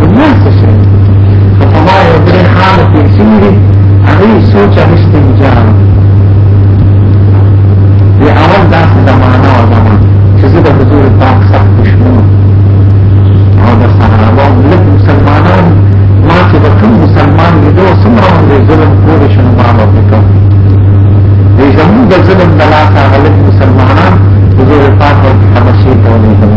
دنیا څه شي په ما یو درې حال کې سیمري هغه سوچ اخیستې جام دی اول دا زمانہ او زمان چې زه د حضور پاک سره دښمن او د صحابه لږ مسلمانان ما چې د کوم مسلمان لیدو څومره باندې ظلم کولی شم ما به وکړم دی زموږ د ظلم د لاسه هغه لږ مسلمانان حضور پاک او حبشې ته ولېږل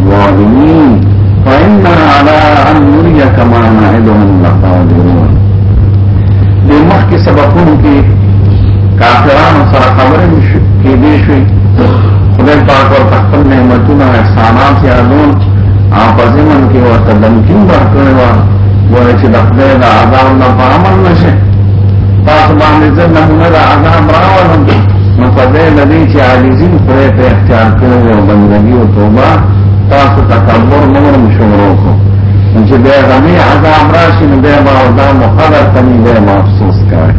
ظالمين فإنا على أن نريك ما نعدهم لقادرون دې مخکې سبقونو کې کافرانو سره خبرې کې دې شوې خدای پاک ورته خپل نعمتونه احسانات یادون او په زمن کې ورته دمکین ورکړی و وایي چې د خدای د عذاب نه په امن نشي تاسو باندې زه نمونه د عذاب راولم نو په دې لدې چې عاجزین خدای ته اختیار کړو بندگی و توبه تاسو تکبر نور مشورو کو چې بیا غمی عذاب راشي نو بیا به دا مقدر تنی بیا به افسوس کوي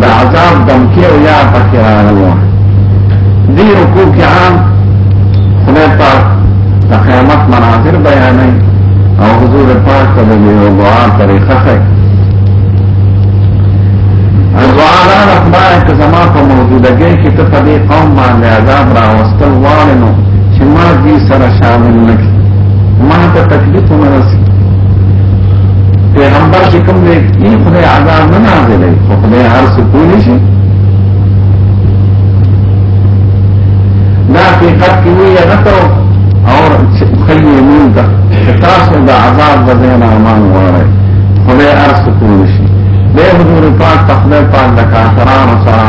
دا عذاب دمکی او یا پکې راغلی و دې رکوع کې عام خدای پاک د قیامت مناظر بیانوي او حضور پاک ته د یو دعا طریقه ښه دعا دا ده خدای که زما په موجودګۍ کې ته په دې قوم باندې عذاب راوستل غواړي نو چې ما دې سره شامل نه کړي ما ته تکلیف نه رسي پیغمبر چې کوم دی یې خدای عذاب نه نازلې خو خدای هر څه کولی شي دا حقیقت کې وی نه ته او خلی مون ته تاسو د عذاب د زین امان وره خدای هر څه کولی شي به حضور پاک تخلیه پاک د کافرانو سره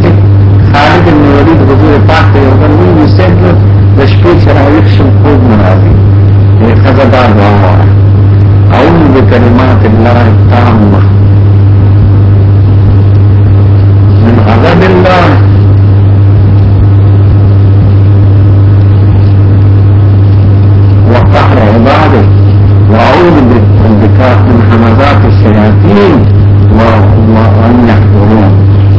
خالد بن ولید حضور پاک ته یو ځل ویلي سید د شپې چې راویښ شم خوب مې راځي یې ښځه دا دعا وایه اعوذ بکلمات الله التامه من غضب الله وقهر عباده واعوذ بك من همزات الشياطين وان يحضرون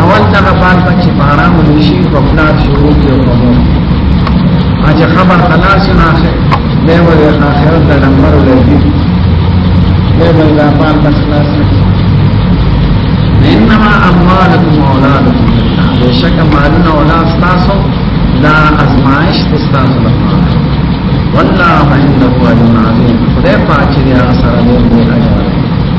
اول دغه بال په چې باران وشي په پلار شروع کې ومو اجه خبر خلاص نه اخر به ور اخر د نمبر لګي به بل دا بال بس خلاص انما اموالکم اولادکم بشک مالون اولاد تاسو دا ازمائش تاسو لپاره والله عنده اجر عظیم خدای پاک دې سره دې اجر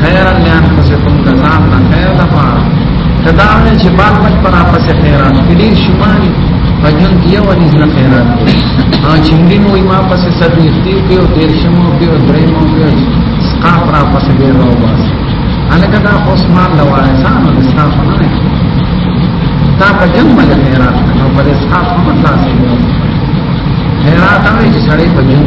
خیرا لیان پسې کوم د ځان نه خیر لپاره کدا نه چې بار بار پر پسې خیران کړي شماري په جون کې یو ولې نه خیران کړي او چې موږ نو ما پسې سد نشتی کې او دیر شمو کې او درې مو کې سقا پر پسې به راو بس انا کدا اوس ما لوای ځان د سقا نه تا په جون باندې خیران او په سقا په خلاص خیرات هغه چې سړی په جون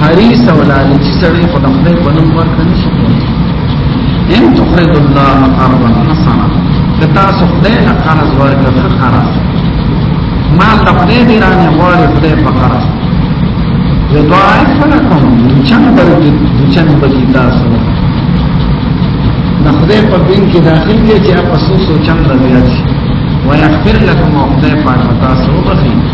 حریص او لالچی سړی په خپل په نوم ورکړ نشي ان تقرض الله قرضا حسنا کتا سو خدای نه قرض ورکړ خو قرض ما ته خدای دې رانه غواړي خدای په قرض یضاعف لكم چن برګي چن برګي تاسو نه خدای په بین کې داخل کې چې تاسو سوچن راځي ويغفر لكم او خدای پاک تاسو وبخښي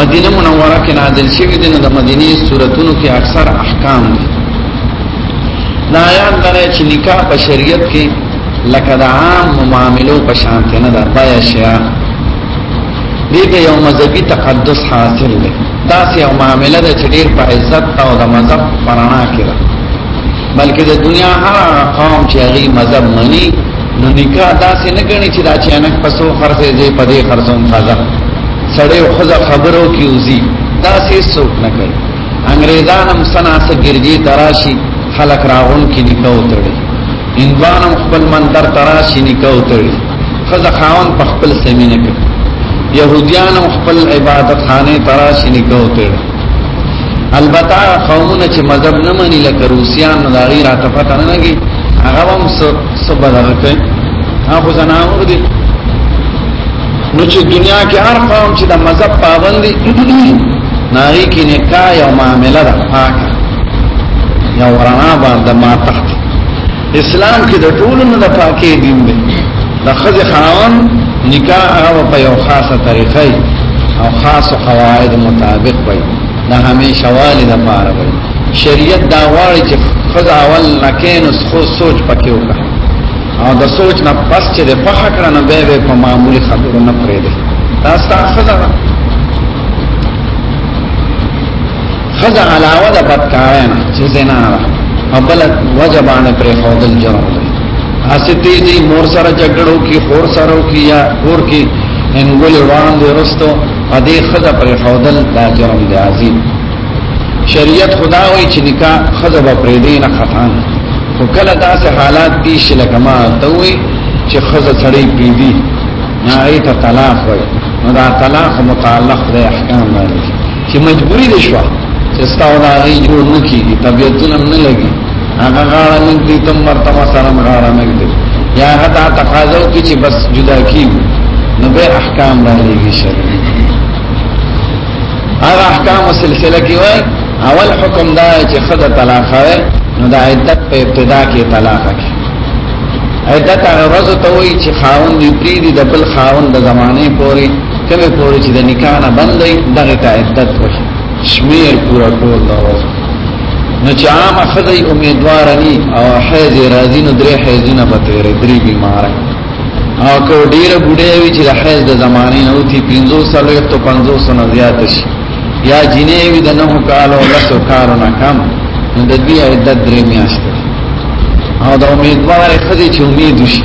مدینه منوره کې نازل شوی دی نو د مدینه سوراتونو کې اکثر احکام دي دا یاد لرئ چې نکاح په شریعت کې لکه د عام معاملو په شان ته نه ده پایا شیا دې کې یو مذهبي تقدس حاصل دی دا سه یو معاملې ده چې ډېر په عزت او د مذهب پرانا کې ده بلکې د دنیا هر قوم چې هغه مذهب مني نو نکاح داسې نه غني چې دا چې انک پسو خرڅې دې په دې خرڅوم خزه سړې او خزه خبرو کې وزي داسې څوک نه کوي انګريزان هم سنا سره ګرځي تراشي خلق راغون کې نکاح وتړي انوانم خپل منظر تراشي نکاح وتړي خزه خاون په خپل سمینه کې يهوديان خپل عبادت خانه تراشي نکاح وتړي البته قومونه چې مذهب نه مني لکه روسيان نو دا غیر راته پته نه لګي هغه هم سبا دغه کوي هغه زناور دي نو چې دنیا کې هر قوم چې د مذهب پابند دي ناری کې نکاح او معاملې ده پاک یو رڼا باندې ما تحت اسلام کې د ټولو نه د پاکي دین دی د خځه خاون نکاح هغه په یو خاصه طریقه او خاص قواعد مطابق وي دا همیشه والي د پاره وي شریعت دا واړي چې خځه اول نکین اوس خو سوچ پکې وکړه او د سوچ نه پس چې د پخه کړه نو به به په معمولی خبرو نه پرې ده دا ستاسو خځه خزا علاوه د بدکارۍ نه چې زنا او بل وجه باندې پر خودل جرم دی اسې تیزی مور سره جګړو کې خور سره کې یا خور کې انګول روان دی رستو ا دې خزا پر خودل دا جرم دی عظیم شریعت خدا وی چې نکاح خزا به پرې دینه خطا نه خو کله داسې حالات دي چې لکه ما ته وی چې خزا سړی پیدي نه ایت طلاق وی نو دا طلاق متعلق د احکام باندې چې مجبوری دي شو چې ستاسو د هغه جوړ نه کیږي طبيعت هم نه لګي هغه غاړه نه دي تم ورته سره غاړه نه دي یا هغه ته تقاضا کوي چې بس جدا کیږي نو به احکام را لېږي شرعي هغه احکام سلسله کې وای اول حکم دا چې خدای طلاق وای نو د عدت په ابتدا کې طلاق کې عدت هغه ورځ ته وای چې خاوند دی پری دی د بل خاوند د زمانه پوري کله پورې چې د نکاح نه بندې دغه ته عدت وشي شمیر پورا کول دا وځي نو چې عام خدای امیدوار ني او حیز راځي نو درې حیزونه به تیرې درې بیمار او کو ډیره بډې وي چې د حیز د زمانې نه وتی 500 سالو ته 500 سنه زیات شي یا جنې وي د نهو کالو لسو کارو نه کم نو د دې عدت درې میاشتې او د امیدوار خدای چې امید وشي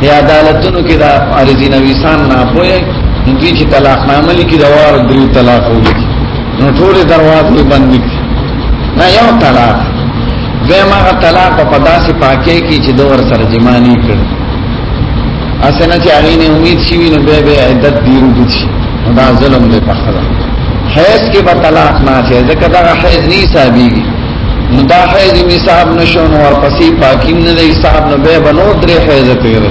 دی عدالتونو کې دا عارضی نویسان نه پوي نو دوی چې طلاق نامه لیکي دا وار درې طلاق وي نو ټول دروازې بند دي نه یو طلاق زم هغه طلاق په داسې پاکه کې چې دوه سره جمانی کړ اسنه چې هغه نه امید شي نو به به عدت دی روږي شي دا ظلم دی په خلا حیث کې به طلاق نه شي ځکه دا حیث نه حسابيږي نو دا حیض می صاحب نشو نو ورپسې پاکیم نه دی صاحب نو به بنو درې حیض تیر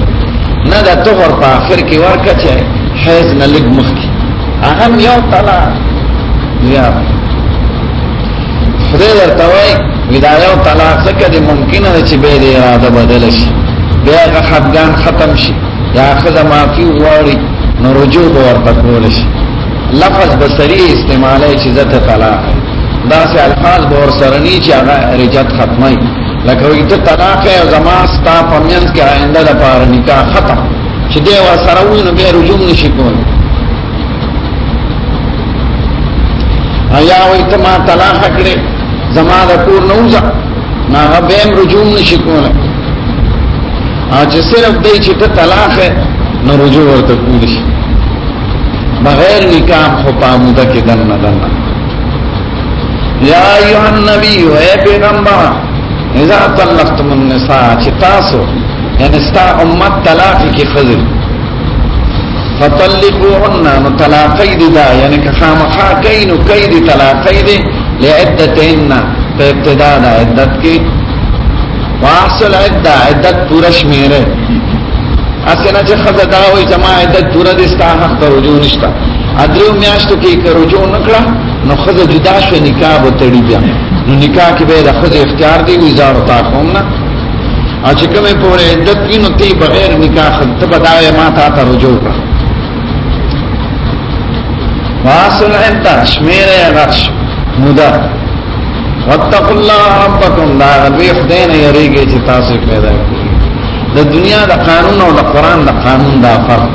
نه دا طهر په اخر کې ورکه چې حیض نه لګ مخ کې اهم یو تعالی یا خدای درته وای ودا یو تعالی څخه د ممکن نه چې به د اراده بدل شي بیا غ خفګان ختم شي یا خدای معافي وړي نو رجوع ورته کول شي لفظ بصری استعماله چې ذات طلاق دا سه الفاظ به ور سره نه چې هغه رجعت ختمه لکه وي ته طلاق او زما ستا پمینس کې آینده د پاره نکاح ختم چې دی ور سره وي نو بیا رجوع نشي کولی ایا وي ته ما طلاق کړې زما د کور نه وځه نه به رجوع نشي کولی اج صرف دای چې ته طلاق نو رجوع ورته کولی شي بغیر نکاح خو پاموده کې دن نه دن یا ایها النبی او اے پیغمبر اذا طلقتم النساء چې تاسو یعنی ستا امت طلاق کې خزر فطلقوهن نو طلاقی دی دا یعنی که خامخا کئی نو کئی دی طلاقی دی لعدتهن په ابتدا دا عدت کې واصل عدة عدت پورا شمیره اسنه چې خزه دا وي چې ما عدت پورا دي ستا حق ته رجوع نشته ادرو میاشتو کې که رجوع نکړه نو خزه جدا شو نکاح به تړي بیا نو نکاح کې به د خزه اختیار دی وي زار تا کوم نه او چې کومه په عدت کې نو تی بغیر نکاح خدته بداوي ما تا ته رجوع کړه واصل عدت شمیره غرش مدد واتقوا الله ربکم دا غلوی خدای نه یریږي چې تاسو پیدا کړی د دنیا د قانون او د قران د قانون دا فرق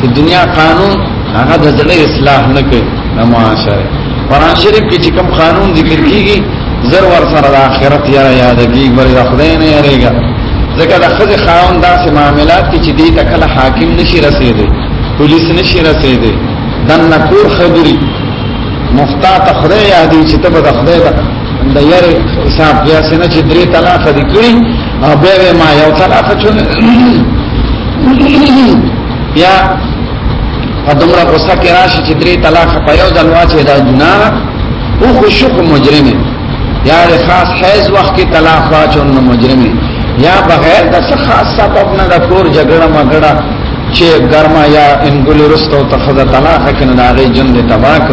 چې دنیا قانون هغه د ځړې اصلاح نه کوي د معاشره قران شریف کې چې کوم قانون ذکر کیږي زر ور سره د آخرت یا یاد کیږي بل د خدای نه یریږي ځکه د خځه خاون داسې معاملات کې چې دې تکل حاکم نشي رسیدي پولیس نشي رسیدي دنه کور خبري مفتا تخره یادی چې ته به خدای د د یاره حساب بیا سينه چې درې طلاق دي کړی او بیا ما یو طلاق چون یا ادمره غوسه کې راشي چې درې طلاق په یو ځل واچي دا جنا او خوشک مجرم یا خاص حیز وخت کې طلاق واچون مجرم یا بغیر د خاص سبب نه د کور جګړه مګړه چې ګرما یا انګلی رستو ته خزه طلاق کنه دا غي جن دې تباک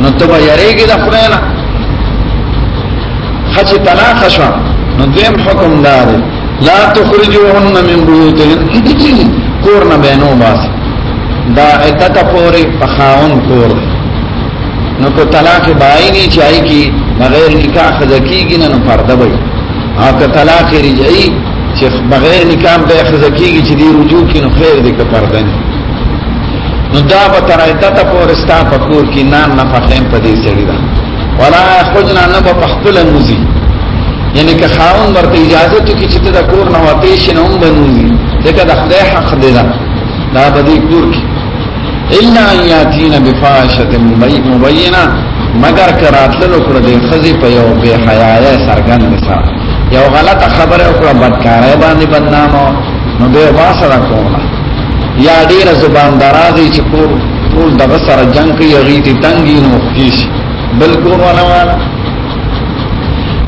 نو ته به یریږي د خدای نه خچ طلاق شو نو دیم حکم دار لا تخرجوهن من بيوتهن کور نه بینو باس دا عدت پوری پخاون کور نو کو طلاق بای نه چای کی بغیر نکاح خزه کیږي نه پرده وي او که طلاق رجعي چې بغیر نکاح به اخذ کیږي چې دی رجوع کین خیر دی که پردن نو دا به تر ایته ته پورستا پکور کې نان نه فهم پدې سړی دا ولا خجنا نه په خپل نوزي یعنی که خاون ورته اجازه ته کې چې ته د کور نه وته شې نه هم بنوزي ځکه د خدای حق دی دا دا به دې کور کې الا یاتین بفاحشه مبینه مگر کراتل وکړه د خزي په یو به حیاي سرګند سره یو غلطه خبره وکړه بدکارای باندې بدنامو نو به ما سره کومه یا ډیر زبان درازي چې کور ټول دغه سره جنگ کوي هغه دي تنګي نو کیش بل کور ولا والا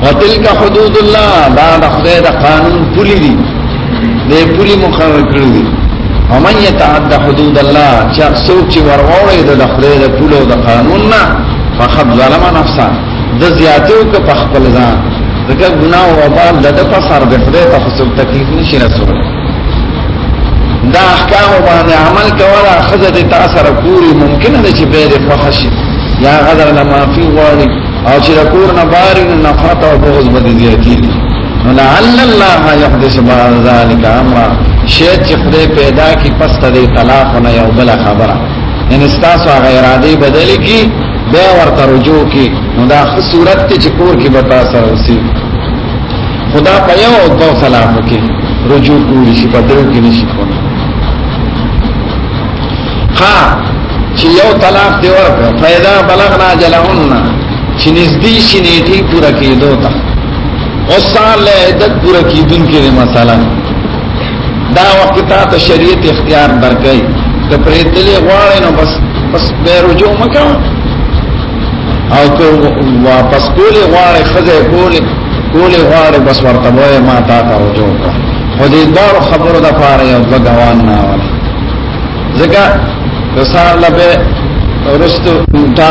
وتلک حدود الله دا د خدای د قانون پولی دي د پولی مقرر کړی دي ومن يتعدى حدود الله چې څوک چې ورغوړي د خدای د پولو د قانون نه فقد ظلم نفسه د زیاتو که په خپل ځان دغه ګناه او وبال د په سر د خدای ته خو تکلیف نشي رسول دا احکام باندې عمل کولا خزه د تاثیر پوری ممکن ده چې به د فخش یا غدر نه معافي غواړي او چې د کور نه بار نه نفرت او بغض باندې زیاتی دي ولعل الله يحدث بعد ذلك امرا شیط چې خدای پیدا کی پس ته د طلاق نه یو بل خبره ان استاسو غیر عادی بدل کی به ورته رجوع کی نو دا صورت ته چې کور کې بتا سره وسی خدا په یو او دو سلام کې رجوع کولی شي په درو کې نشي کولی ها چې یو طلاق دی ورکړه فیدا بلغنا جلهن چې نږدې شي نیټه پوره کېدو ته او سال عدت پوره کېدون کې مثلا دا وخت تا ته شریعت اختیار درکې ته پرې تلې غواړې نو بس بس به رجوع مکه او که واپس کولې غواړې خزه کولې کولې غواړې بس ورته وای ما تا ته رجوع کړ خو دې دا خبرو د پاره یو بګوان نه وله ځکه رسال لبه ورستو تا